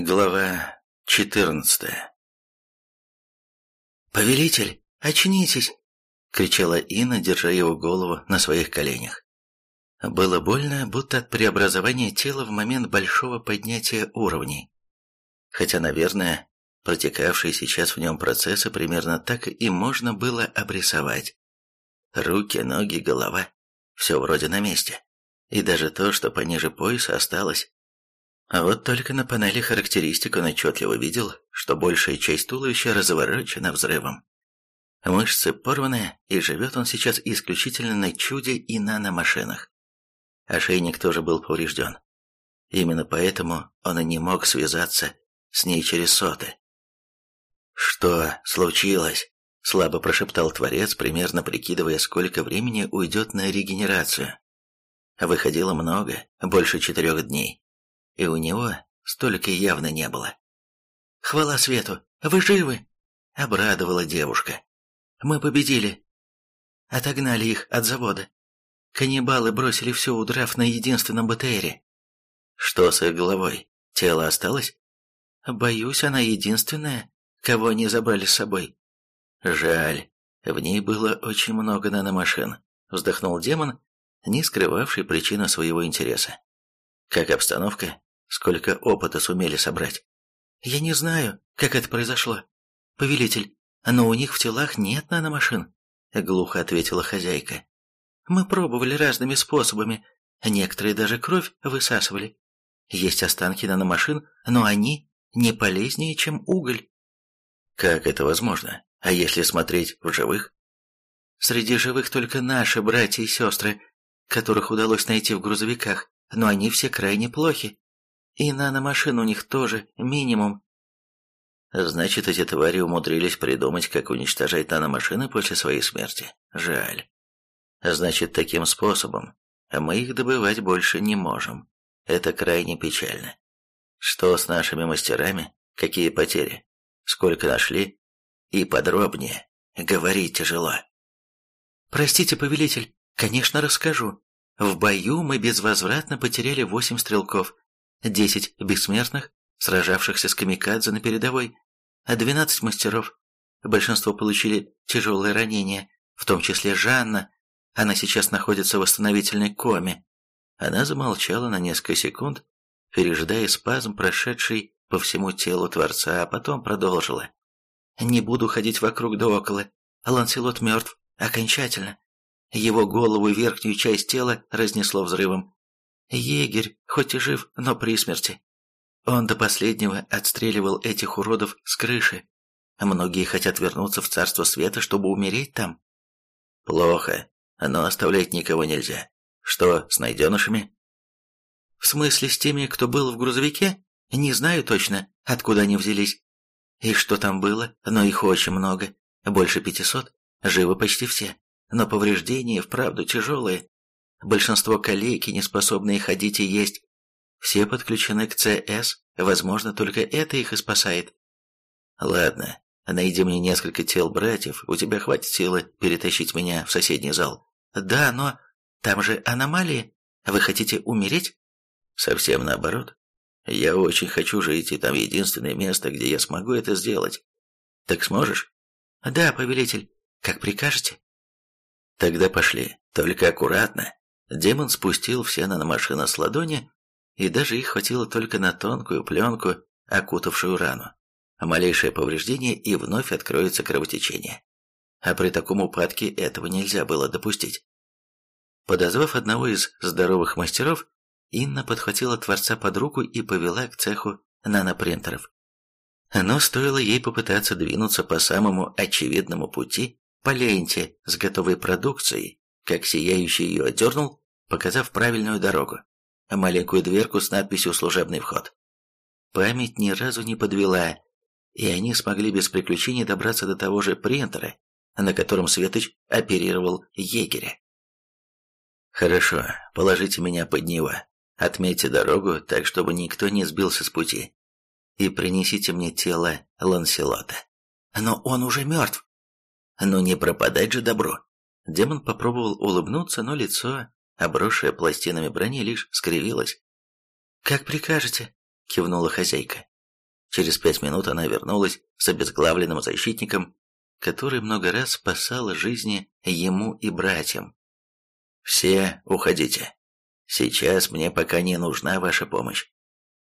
Глава четырнадцатая «Повелитель, очнитесь!» — кричала Инна, держа его голову на своих коленях. Было больно, будто от преобразования тела в момент большого поднятия уровней. Хотя, наверное, протекавшие сейчас в нем процессы примерно так и можно было обрисовать. Руки, ноги, голова — все вроде на месте. И даже то, что пониже пояса осталось, а вот только на панели характеристик он отчетливо видел, что большая часть туловища разворочена взрывом. Мышцы порваны, и живет он сейчас исключительно на чуде и наномашинах. Ошейник тоже был поврежден. Именно поэтому он и не мог связаться с ней через соты. «Что случилось?» – слабо прошептал Творец, примерно прикидывая, сколько времени уйдет на регенерацию. Выходило много, больше четырех дней и у него столько явно не было. «Хвала свету! Вы живы!» — обрадовала девушка. «Мы победили. Отогнали их от завода. Каннибалы бросили все, удрав на единственном БТРе. Что с их головой? Тело осталось? Боюсь, она единственная, кого они забрали с собой. Жаль, в ней было очень много наномашин, вздохнул демон, не скрывавший причину своего интереса. Как обстановка? Сколько опыта сумели собрать? Я не знаю, как это произошло. Повелитель, но у них в телах нет наномашин, глухо ответила хозяйка. Мы пробовали разными способами, некоторые даже кровь высасывали. Есть останки наномашин, но они не полезнее, чем уголь. Как это возможно? А если смотреть в живых? Среди живых только наши братья и сестры, которых удалось найти в грузовиках, но они все крайне плохи. И наномашин у них тоже минимум. Значит, эти твари умудрились придумать, как уничтожать наномашины после своей смерти. Жаль. Значит, таким способом мы их добывать больше не можем. Это крайне печально. Что с нашими мастерами? Какие потери? Сколько нашли? И подробнее. Говорить тяжело. Простите, повелитель, конечно, расскажу. В бою мы безвозвратно потеряли восемь стрелков, десять бессмертных, сражавшихся с камикадзе на передовой, а двенадцать мастеров. Большинство получили тяжелые ранения, в том числе Жанна. Она сейчас находится в восстановительной коме. Она замолчала на несколько секунд, пережидая спазм, прошедший по всему телу Творца, а потом продолжила. «Не буду ходить вокруг да около. Ланселот мертв. Окончательно. Его голову и верхнюю часть тела разнесло взрывом. Егерь, хоть и жив, но при смерти. Он до последнего отстреливал этих уродов с крыши. Многие хотят вернуться в Царство Света, чтобы умереть там. Плохо, но оставлять никого нельзя. Что с найденышами? В смысле с теми, кто был в грузовике? Не знаю точно, откуда они взялись. И что там было, но их очень много. Больше пятисот. Живы почти все. Но повреждения вправду тяжелые. Большинство калеки не способные ходить и есть. Все подключены к ЦС, возможно, только это их и спасает. Ладно, найди мне несколько тел братьев, у тебя хватит силы перетащить меня в соседний зал. Да, но там же аномалии. Вы хотите умереть? Совсем наоборот. Я очень хочу жить, и там единственное место, где я смогу это сделать. Так сможешь? Да, повелитель, как прикажете. Тогда пошли, только аккуратно. Демон спустил все наномашины с ладони, и даже их хватило только на тонкую пленку, окутавшую рану. Малейшее повреждение, и вновь откроется кровотечение. А при таком упадке этого нельзя было допустить. Подозвав одного из здоровых мастеров, Инна подхватила Творца под руку и повела к цеху нанопринтеров. Но стоило ей попытаться двинуться по самому очевидному пути, по ленте с готовой продукцией, как сияющий ее отдернул, показав правильную дорогу, маленькую дверку с надписью «Служебный вход». Память ни разу не подвела, и они смогли без приключений добраться до того же принтера, на котором Светоч оперировал егеря. «Хорошо, положите меня под него, отметьте дорогу, так чтобы никто не сбился с пути, и принесите мне тело Ланселота. Но он уже мертв!» Ну не пропадать же добро. Демон попробовал улыбнуться, но лицо, обросшее пластинами брони, лишь скривилось. «Как прикажете», — кивнула хозяйка. Через пять минут она вернулась с обезглавленным защитником, который много раз спасал жизни ему и братьям. «Все уходите. Сейчас мне пока не нужна ваша помощь».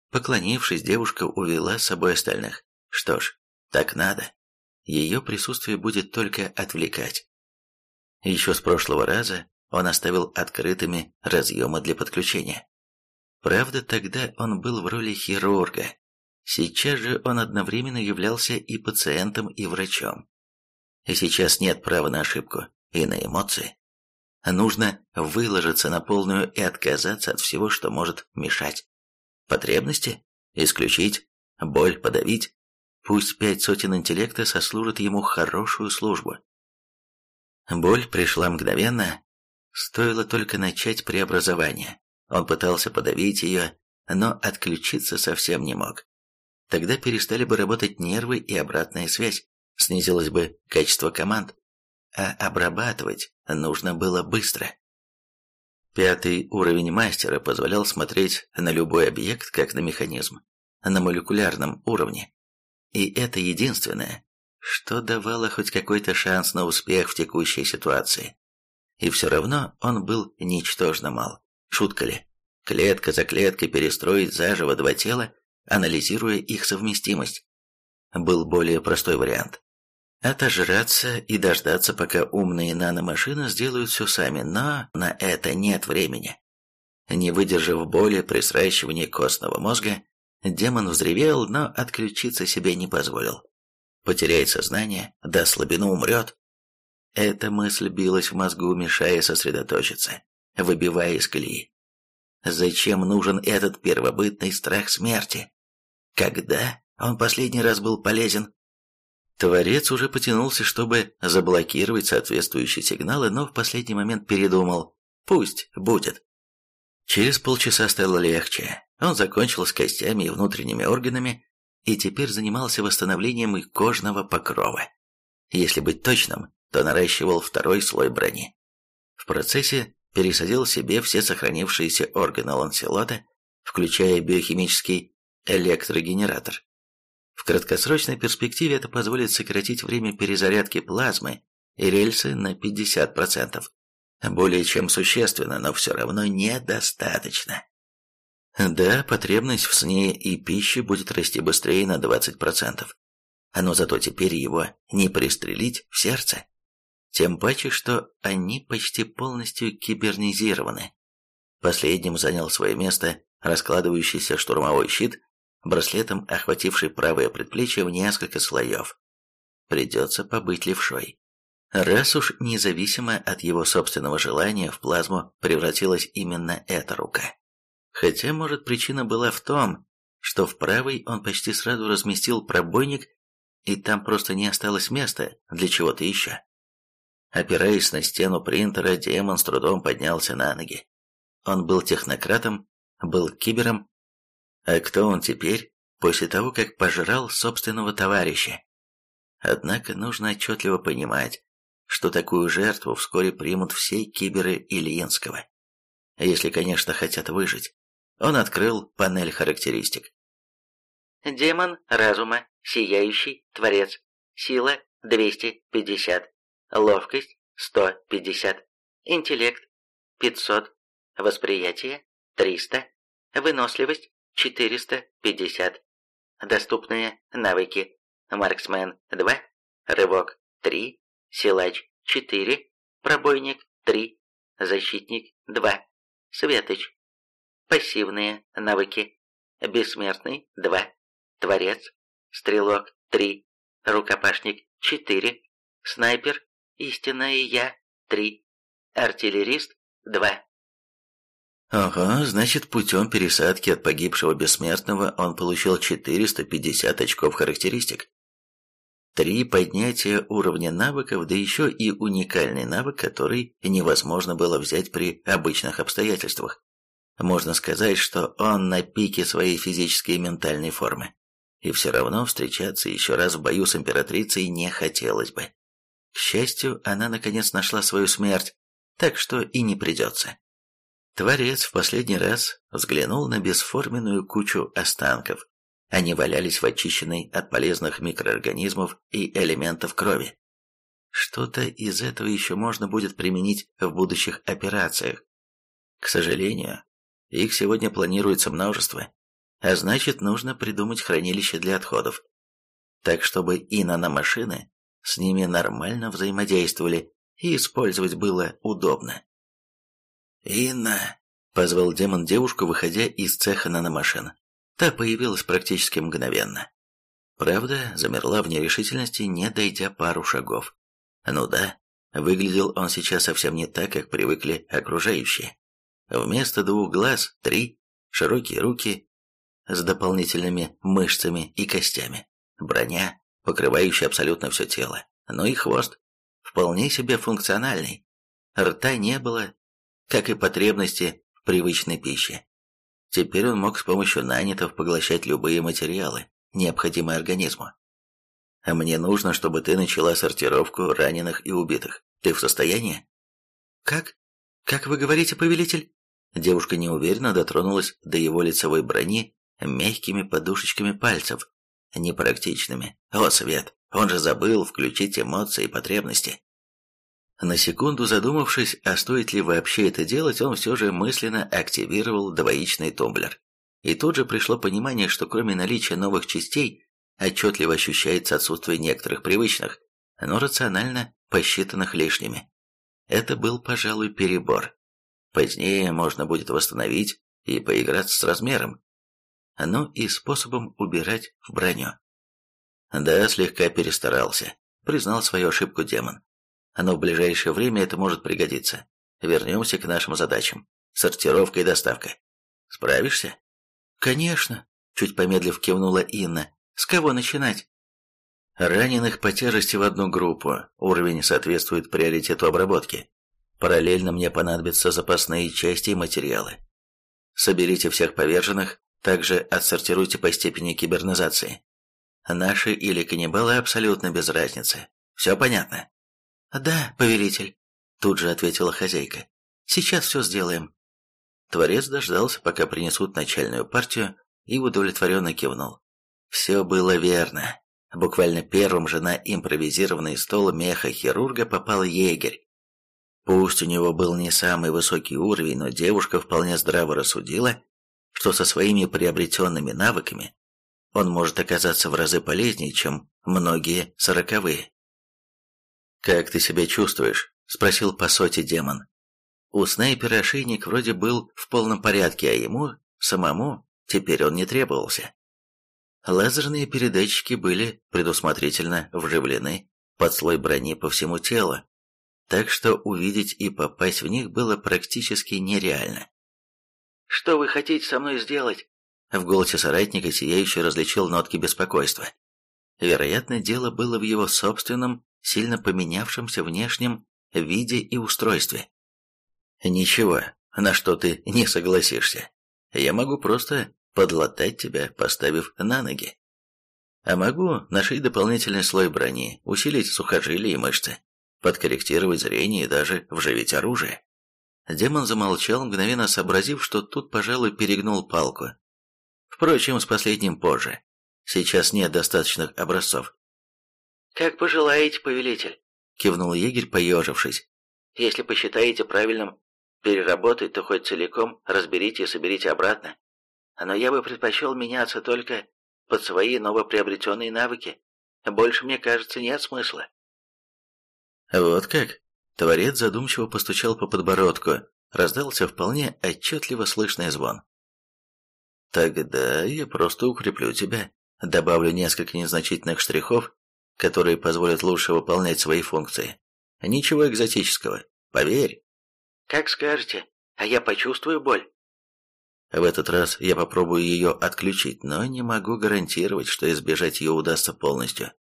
Поклонившись, девушка увела с собой остальных. Что ж, так надо. Ее присутствие будет только отвлекать. Еще с прошлого раза он оставил открытыми разъемы для подключения. Правда, тогда он был в роли хирурга. Сейчас же он одновременно являлся и пациентом, и врачом. И сейчас нет права на ошибку и на эмоции. Нужно выложиться на полную и отказаться от всего, что может мешать. Потребности? Исключить? Боль подавить? Пусть пять сотен интеллекта сослужат ему хорошую службу. Боль пришла мгновенно, стоило только начать преобразование. Он пытался подавить ее, но отключиться совсем не мог. Тогда перестали бы работать нервы и обратная связь, снизилось бы качество команд, а обрабатывать нужно было быстро. Пятый уровень мастера позволял смотреть на любой объект как на механизм, на молекулярном уровне. И это единственное, что давало хоть какой-то шанс на успех в текущей ситуации. И все равно он был ничтожно мал. Шутка ли? Клетка за клеткой перестроить заживо два тела, анализируя их совместимость. Был более простой вариант. Отожраться и дождаться, пока умные наномашины сделают все сами, но на это нет времени. Не выдержав боли при сращивании костного мозга, демон взревел, но отключиться себе не позволил. Потеряет сознание, да слабину умрет. Эта мысль билась в мозгу, мешая сосредоточиться, выбивая из колеи. Зачем нужен этот первобытный страх смерти? Когда он последний раз был полезен? Творец уже потянулся, чтобы заблокировать соответствующие сигналы, но в последний момент передумал. Пусть будет. Через полчаса стало легче. Он закончил с костями и внутренними органами и теперь занимался восстановлением их кожного покрова. Если быть точным, то наращивал второй слой брони. В процессе пересадил себе все сохранившиеся органы ланселота, включая биохимический электрогенератор. В краткосрочной перспективе это позволит сократить время перезарядки плазмы и рельсы на 50%. Более чем существенно, но все равно недостаточно. Да, потребность в сне и пище будет расти быстрее на 20%. Но зато теперь его не пристрелить в сердце. Тем паче, что они почти полностью кибернизированы. Последним занял свое место раскладывающийся штурмовой щит браслетом охвативший правое предплечье в несколько слоев. Придется побыть левшой. Раз уж независимо от его собственного желания в плазму превратилась именно эта рука. Хотя, может, причина была в том, что в правой он почти сразу разместил пробойник, и там просто не осталось места для чего-то еще. Опираясь на стену принтера, демон с трудом поднялся на ноги. Он был технократом, был кибером а кто он теперь, после того, как пожрал собственного товарища? Однако нужно отчетливо понимать, что такую жертву вскоре примут все киберы Ильинского. Если, конечно, хотят выжить. Он открыл панель характеристик. Демон разума, сияющий, творец. Сила 250. Ловкость 150. Интеллект 500. Восприятие 300. Выносливость 450. Доступные навыки. Марксмен 2, Рывок 3, Силач 4, Пробойник 3, Защитник 2, Светоч. Пассивные навыки. Бессмертный 2, Творец, Стрелок 3, Рукопашник 4, Снайпер, Истинное Я 3, Артиллерист 2. Ага, значит, путем пересадки от погибшего бессмертного он получил 450 очков характеристик. Три поднятия уровня навыков, да еще и уникальный навык, который невозможно было взять при обычных обстоятельствах. Можно сказать, что он на пике своей физической и ментальной формы. И все равно встречаться еще раз в бою с императрицей не хотелось бы. К счастью, она наконец нашла свою смерть, так что и не придется. Творец в последний раз взглянул на бесформенную кучу останков, Они валялись в очищенной от полезных микроорганизмов и элементов крови. Что-то из этого еще можно будет применить в будущих операциях. К сожалению, их сегодня планируется множество, а значит нужно придумать хранилище для отходов. Так чтобы и наномашины с ними нормально взаимодействовали и использовать было удобно. «Инна!» — позвал демон девушку, выходя из цеха наномашин. Та появилась практически мгновенно. Правда, замерла в нерешительности, не дойдя пару шагов. Ну да, выглядел он сейчас совсем не так, как привыкли окружающие. Вместо двух глаз – три, широкие руки с дополнительными мышцами и костями, броня, покрывающая абсолютно все тело, ну и хвост, вполне себе функциональный. Рта не было, как и потребности в привычной пище. Теперь он мог с помощью нанятов поглощать любые материалы, необходимые организму. Мне нужно, чтобы ты начала сортировку раненых и убитых. Ты в состоянии? Как? Как вы говорите, повелитель? Девушка неуверенно дотронулась до его лицевой брони мягкими подушечками пальцев, непрактичными. О, Свет, он же забыл включить эмоции и потребности. На секунду задумавшись, а стоит ли вообще это делать, он все же мысленно активировал двоичный тумблер. И тут же пришло понимание, что кроме наличия новых частей, отчетливо ощущается отсутствие некоторых привычных, но рационально посчитанных лишними. Это был, пожалуй, перебор. Позднее можно будет восстановить и поиграться с размером, но и способом убирать в броню. Да, слегка перестарался, признал свою ошибку демон но в ближайшее время это может пригодиться. Вернемся к нашим задачам. Сортировка и доставка. Справишься? Конечно, чуть помедлив кивнула Инна. С кого начинать? Раненых по тяжести в одну группу. Уровень соответствует приоритету обработки. Параллельно мне понадобятся запасные части и материалы. Соберите всех поверженных, также отсортируйте по степени кибернизации. Наши или каннибалы абсолютно без разницы. Все понятно? «Да, повелитель», — тут же ответила хозяйка. «Сейчас все сделаем». Творец дождался, пока принесут начальную партию, и удовлетворенно кивнул. Все было верно. Буквально первым же на импровизированный стол меха-хирурга попал егерь. Пусть у него был не самый высокий уровень, но девушка вполне здраво рассудила, что со своими приобретенными навыками он может оказаться в разы полезнее, чем многие сороковые. «Как ты себя чувствуешь?» – спросил по сути демон. У снайпера ошейник вроде был в полном порядке, а ему, самому, теперь он не требовался. Лазерные передатчики были предусмотрительно вживлены под слой брони по всему телу, так что увидеть и попасть в них было практически нереально. «Что вы хотите со мной сделать?» В голосе соратника сияющий различил нотки беспокойства. Вероятно, дело было в его собственном сильно поменявшемся внешнем виде и устройстве. Ничего, на что ты не согласишься. Я могу просто подлатать тебя, поставив на ноги. А могу нашить дополнительный слой брони, усилить сухожилия и мышцы, подкорректировать зрение и даже вживить оружие. Демон замолчал, мгновенно сообразив, что тут, пожалуй, перегнул палку. Впрочем, с последним позже. Сейчас нет достаточных образцов. «Как пожелаете, повелитель», — кивнул егерь, поежившись. «Если посчитаете правильным переработать, то хоть целиком разберите и соберите обратно. Но я бы предпочел меняться только под свои новоприобретенные навыки. Больше, мне кажется, нет смысла». «Вот как?» Творец задумчиво постучал по подбородку. Раздался вполне отчетливо слышный звон. «Тогда я просто укреплю тебя, добавлю несколько незначительных штрихов которые позволят лучше выполнять свои функции. Ничего экзотического, поверь. Как скажете, а я почувствую боль. В этот раз я попробую ее отключить, но не могу гарантировать, что избежать ее удастся полностью.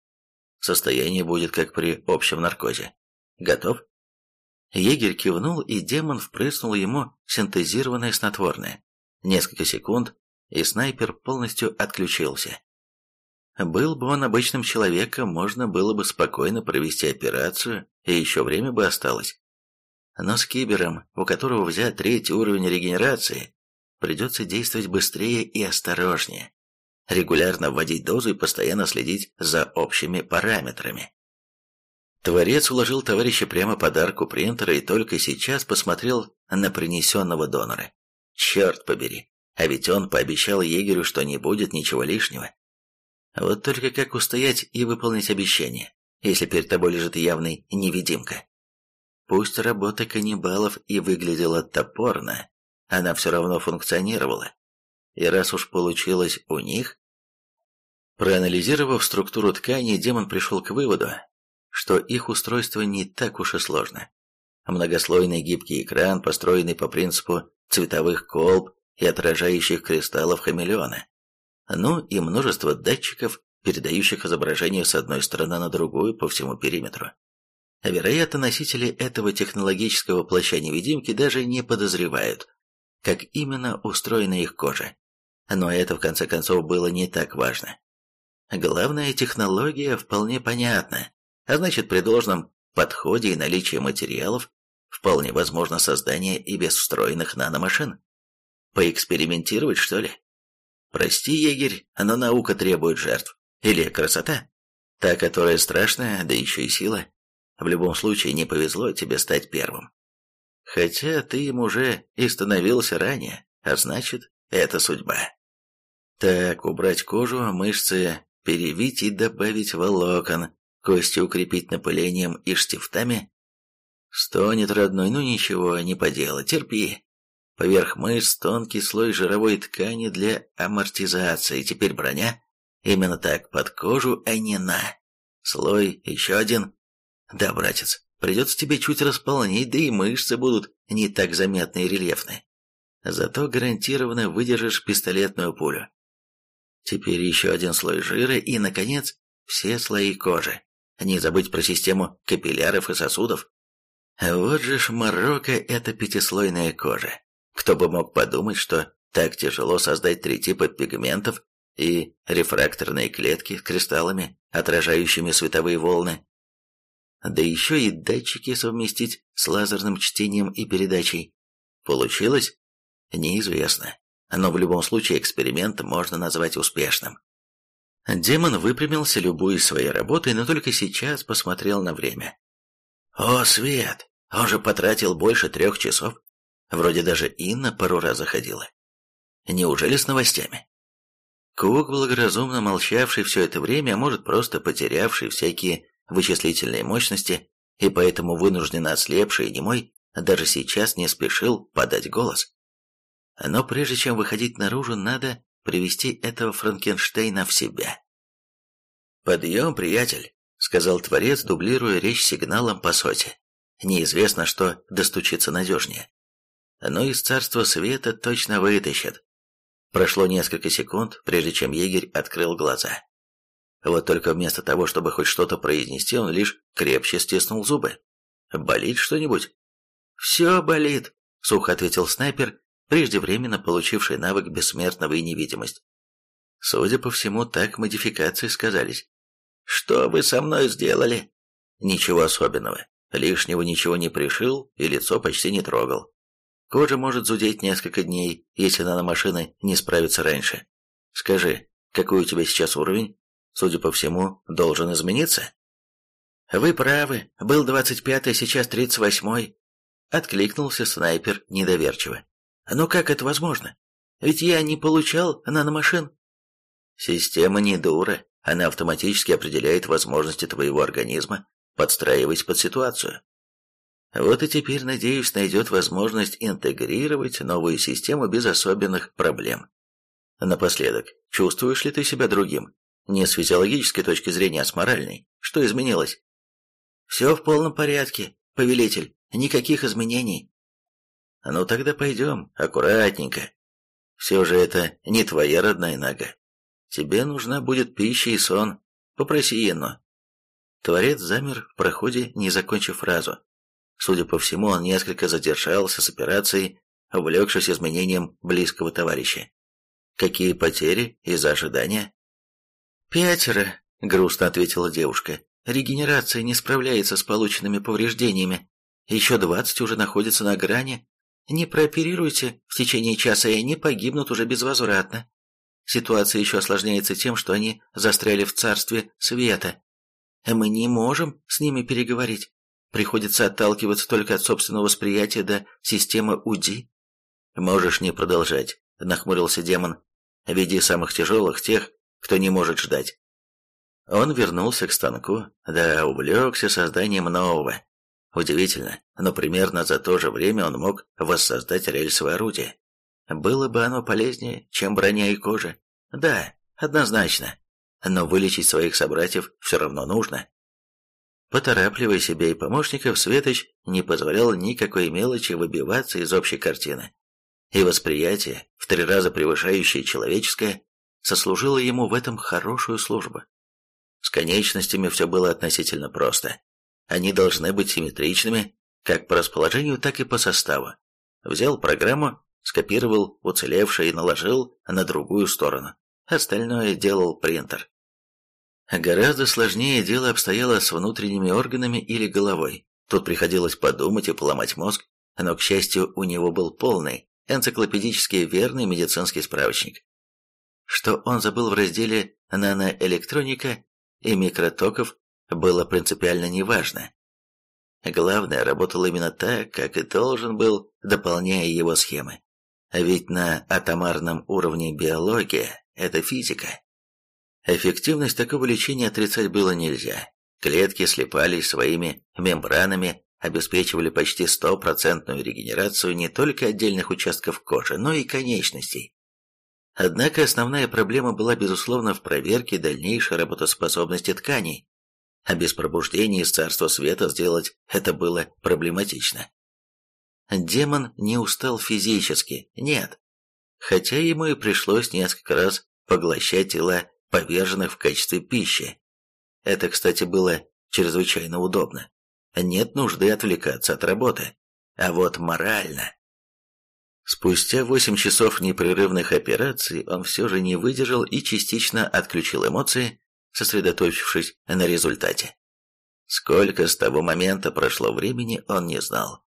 Состояние будет как при общем наркозе. Готов? Егерь кивнул, и демон впрыснул ему синтезированное снотворное. Несколько секунд, и снайпер полностью отключился. Был бы он обычным человеком, можно было бы спокойно провести операцию, и еще время бы осталось. Но с кибером, у которого взят третий уровень регенерации, придется действовать быстрее и осторожнее. регулярно вводить дозу и постоянно следить за общими параметрами. Творец уложил товарища прямо под арку принтера и только сейчас посмотрел на принесенного донора. Черт побери, а ведь он пообещал егерю, что не будет ничего лишнего. Вот только как устоять и выполнить обещание, если перед тобой лежит явный невидимка? Пусть работа каннибалов и выглядела топорно, она все равно функционировала. И раз уж получилось у них... Проанализировав структуру ткани, демон пришел к выводу, что их устройство не так уж и сложно. Многослойный гибкий экран, построенный по принципу цветовых колб и отражающих кристаллов хамелеона. Ну и множество датчиков, передающих изображение с одной стороны на другую по всему периметру. Вероятно, носители этого технологического плаща невидимки даже не подозревают, как именно устроена их кожа. Но это, в конце концов, было не так важно. Главная технология вполне понятна, а значит, при должном подходе и наличии материалов вполне возможно создание и без встроенных наномашин. Поэкспериментировать, что ли? Прости, егерь, но наука требует жертв. Или красота? Та, которая страшная, да еще и сила. В любом случае, не повезло тебе стать первым. Хотя ты им уже и становился ранее, а значит, это судьба. Так, убрать кожу, мышцы перевить и добавить волокон, кости укрепить напылением и штифтами. Стонет родной, ну ничего, не поделать, терпи. Поверх мышц тонкий слой жировой ткани для амортизации, теперь броня. Именно так, под кожу, а не на. Слой, еще один. Да, братец, придется тебе чуть располнить, да и мышцы будут не так заметны и рельефны. Зато гарантированно выдержишь пистолетную пулю. Теперь еще один слой жира и, наконец, все слои кожи. Не забыть про систему капилляров и сосудов. Вот же ж Марокко – это пятислойная кожа. Кто бы мог подумать, что так тяжело создать три типа пигментов и рефракторные клетки с кристаллами, отражающими световые волны. Да еще и датчики совместить с лазерным чтением и передачей. Получилось? Неизвестно. Но в любом случае эксперимент можно назвать успешным. Демон выпрямился, любуясь своей работой, но только сейчас посмотрел на время. «О, Свет! Он же потратил больше трех часов. Вроде даже Инна пару раз заходила. Неужели с новостями?» Кук, благоразумно молчавший все это время, а может просто потерявший всякие вычислительные мощности и поэтому вынужденно ослепший и немой, даже сейчас не спешил подать голос. Но прежде чем выходить наружу, надо привести этого Франкенштейна в себя. «Подъем, приятель», — сказал Творец, дублируя речь сигналом по соте. Неизвестно, что достучиться надежнее. Но из Царства Света точно вытащат. Прошло несколько секунд, прежде чем егерь открыл глаза. Вот только вместо того, чтобы хоть что-то произнести, он лишь крепче стиснул зубы. «Болит что-нибудь?» «Все болит», — сухо ответил снайпер преждевременно получивший навык бессмертного и невидимость. Судя по всему, так модификации сказались. «Что вы со мной сделали?» «Ничего особенного. Лишнего ничего не пришил и лицо почти не трогал. Кожа может зудеть несколько дней, если наномашины не справится раньше. Скажи, какой у тебя сейчас уровень? Судя по всему, должен измениться?» «Вы правы. Был двадцать пятый, сейчас тридцать восьмой», — откликнулся снайпер недоверчиво. Но как это возможно? Ведь я не получал наномашин. Система не дура. Она автоматически определяет возможности твоего организма, подстраиваясь под ситуацию. Вот и теперь, надеюсь, найдет возможность интегрировать новую систему без особенных проблем. Напоследок, чувствуешь ли ты себя другим? Не с физиологической точки зрения, а с моральной. Что изменилось? Все в полном порядке, повелитель. Никаких изменений. Ну тогда пойдем, аккуратненько. Все же это не твоя родная нога. Тебе нужна будет пища и сон. Попроси Инну. Творец замер в проходе, не закончив фразу. Судя по всему, он несколько задержался с операцией, увлекшись изменением близкого товарища. Какие потери из-за ожидания? «Пятеро», — грустно ответила девушка. «Регенерация не справляется с полученными повреждениями. Еще двадцать уже находятся на грани, не прооперируйте в течение часа, и они погибнут уже безвозвратно. Ситуация еще осложняется тем, что они застряли в царстве света. Мы не можем с ними переговорить. Приходится отталкиваться только от собственного восприятия до системы УДИ. Можешь не продолжать, нахмурился демон. Веди самых тяжелых, тех, кто не может ждать. Он вернулся к станку, да увлекся созданием нового. Удивительно, но примерно за то же время он мог воссоздать рельсовое орудие. Было бы оно полезнее, чем броня и кожа. Да, однозначно. Но вылечить своих собратьев все равно нужно. Поторапливая себя и помощников, Светоч не позволял никакой мелочи выбиваться из общей картины. И восприятие, в три раза превышающее человеческое, сослужило ему в этом хорошую службу. С конечностями все было относительно просто. Они должны быть симметричными, как по расположению, так и по составу. Взял программу, скопировал уцелевшее и наложил на другую сторону. Остальное делал принтер. Гораздо сложнее дело обстояло с внутренними органами или головой. Тут приходилось подумать и поломать мозг, но, к счастью, у него был полный, энциклопедически верный медицинский справочник. Что он забыл в разделе «Наноэлектроника» и «Микротоков» было принципиально неважно. Главное, работал именно так, как и должен был, дополняя его схемы. А ведь на атомарном уровне биология – это физика. Эффективность такого лечения отрицать было нельзя. Клетки слепались своими мембранами, обеспечивали почти стопроцентную регенерацию не только отдельных участков кожи, но и конечностей. Однако основная проблема была, безусловно, в проверке дальнейшей работоспособности тканей, а без пробуждения из царства света сделать это было проблематично. Демон не устал физически, нет, хотя ему и пришлось несколько раз поглощать тела поверженных в качестве пищи. Это, кстати, было чрезвычайно удобно. Нет нужды отвлекаться от работы. А вот морально... Спустя восемь часов непрерывных операций он все же не выдержал и частично отключил эмоции, сосредоточившись на результате. Сколько с того момента прошло времени, он не знал.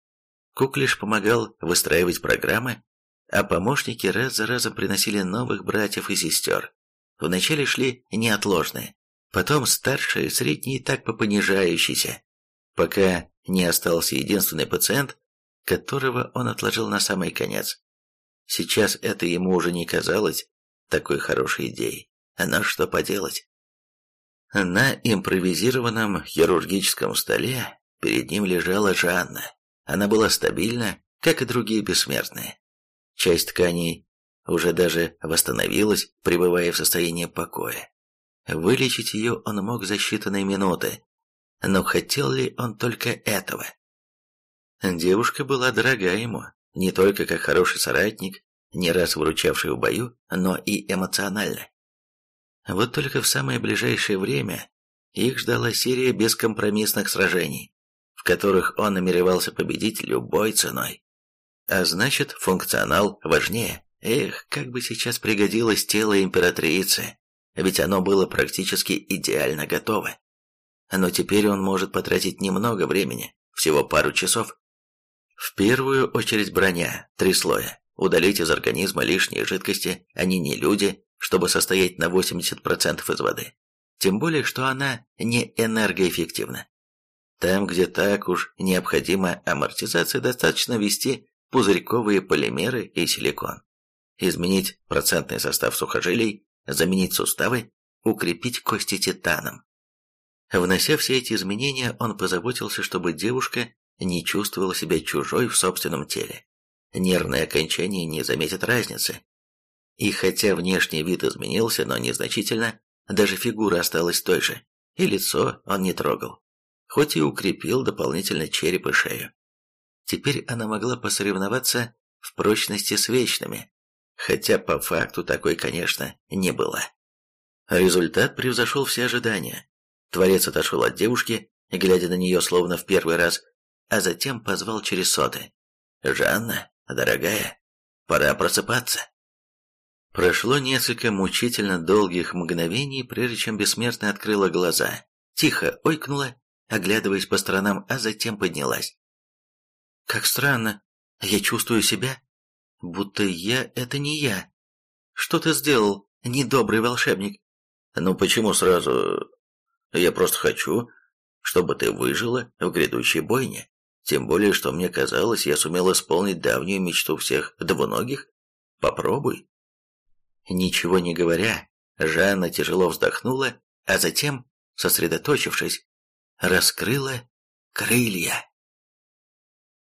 Кук лишь помогал выстраивать программы, а помощники раз за разом приносили новых братьев и сестер. Вначале шли неотложные, потом старшие, средние и так по понижающейся, пока не остался единственный пациент, которого он отложил на самый конец. Сейчас это ему уже не казалось такой хорошей идеей. Но что поделать? На импровизированном хирургическом столе перед ним лежала Жанна. Она была стабильна, как и другие бессмертные. Часть тканей уже даже восстановилась, пребывая в состоянии покоя. Вылечить ее он мог за считанные минуты, но хотел ли он только этого? Девушка была дорога ему, не только как хороший соратник, не раз выручавший в бою, но и эмоционально. Вот только в самое ближайшее время их ждала серия бескомпромиссных сражений, в которых он намеревался победить любой ценой. А значит, функционал важнее. Эх, как бы сейчас пригодилось тело императрицы, ведь оно было практически идеально готово. Но теперь он может потратить немного времени, всего пару часов. В первую очередь броня, три слоя. Удалить из организма лишние жидкости, они не люди, чтобы состоять на 80% из воды. Тем более, что она не энергоэффективна. Там, где так уж необходима амортизация, достаточно ввести пузырьковые полимеры и силикон изменить процентный состав сухожилий, заменить суставы, укрепить кости титаном. Внося все эти изменения, он позаботился, чтобы девушка не чувствовала себя чужой в собственном теле. Нервные окончания не заметят разницы. И хотя внешний вид изменился, но незначительно, даже фигура осталась той же, и лицо он не трогал, хоть и укрепил дополнительно череп и шею. Теперь она могла посоревноваться в прочности с вечными, хотя по факту такой, конечно, не было. Результат превзошел все ожидания. Творец отошел от девушки, глядя на нее словно в первый раз, а затем позвал через соты. «Жанна, дорогая, пора просыпаться». Прошло несколько мучительно долгих мгновений, прежде чем бессмертная открыла глаза, тихо ойкнула, оглядываясь по сторонам, а затем поднялась. «Как странно. Я чувствую себя, будто я — это не я. Что ты сделал, недобрый волшебник?» «Ну почему сразу? Я просто хочу, чтобы ты выжила в грядущей бойне. Тем более, что мне казалось, я сумел исполнить давнюю мечту всех двуногих. Попробуй». Ничего не говоря, Жанна тяжело вздохнула, а затем, сосредоточившись, раскрыла крылья.